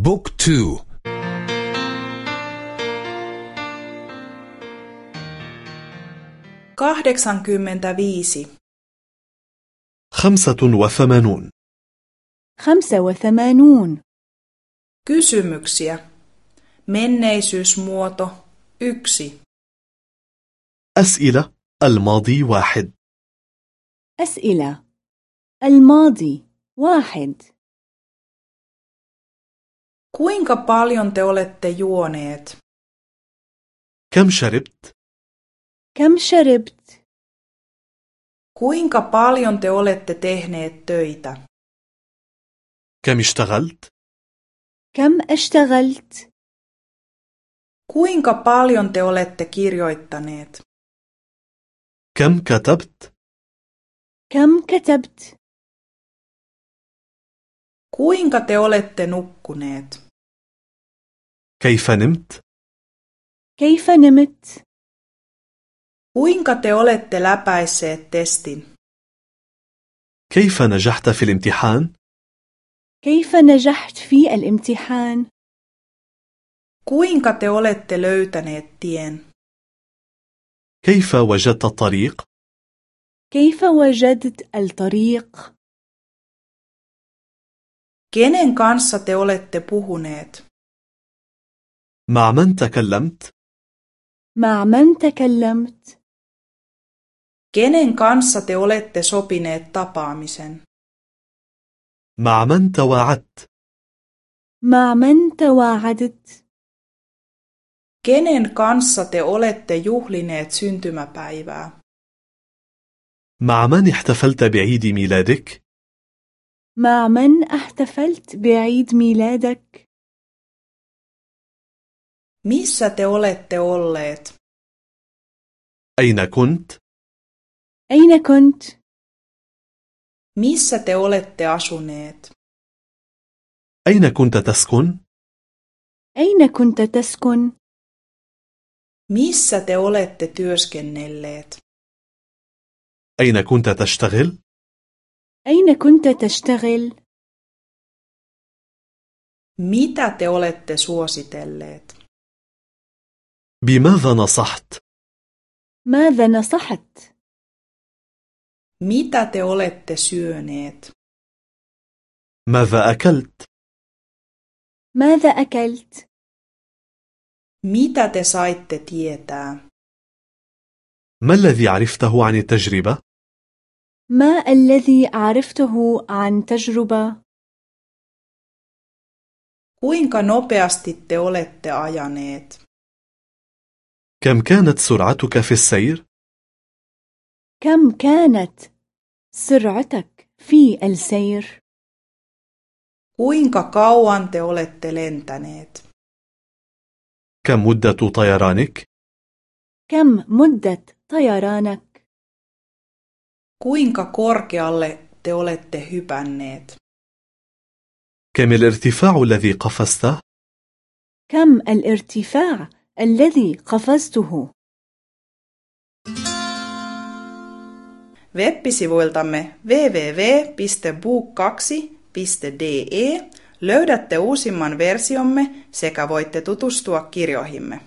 بوك تو. kahdeksankymmentäviisi. خمسة وثمانون. خمسة وثمانون. Kysymyksiä. Menneisyysmuoto yksi. أسئلة. الماضي واحد. أسئلة. الماضي واحد. Kuinka paljon te olette juoneet? كم شربت؟ كم شربت؟ Kuinka paljon te olette tehneet töitä? كم اشتغلت؟ كم اشتغلت؟ Kuinka paljon te olette kirjoittaneet? كم كتبت؟ كم كتبت؟ Kuinka te olette nukkuneet? كيف نمت؟ كيف نمت؟ Kuinka te كيف نجحت في الامتحان؟ كيف نجحت في الامتحان؟ Kuinka te olette löytäneet كيف وجدت الطريق؟ كيف وجدت الطريق؟ Kenen kanssa te olette puhuneet؟ مع من تكلمت؟ مع من تكلمت؟ Kenen kanssa te olette sopineet tapaamisen? مع من تواعدت؟ مع من تواعدت؟ Kenen kanssa te olette juhlineet syntymäpäivää? مع من احتفلت بعيد ميلادك؟ مع من احتفلت بعيد ميلادك؟ Missä te olette olleet? أين كنت؟ أين كنت؟ Missä te olette asuneet? أين كنت تسكن؟ أين كنت تسكن؟ Missä te olette työskennelleet? أين كنت تشتغل؟ أين كنت تشتغل؟ Mitä te olette suositelleet? بماذا نصحت؟ ماذا نصحت؟ Mitä te olette syöneet? ماذا أكلت؟ ماذا أكلت؟ Mitä te saitte tietää? ما الذي عرفته عن التجربة؟ ما الذي عرفته عن تجربة؟ Kuinka nopeasti te olette ajaneet? كم كانت سرعتك في السير؟ كم كانت سرعتك في السير؟ Kuinka kauan te olette lentäneet? كم مدة طيرانك؟ كم مدة طيرانك؟ Kuinka korkealle te olette hypänneet? كم الارتفاع الذي قفزته؟ كم الارتفاع الذي قفزته؟ Web-sivuiltamme www.book2.de löydätte uusimman versiomme sekä voitte tutustua kirjoihimme.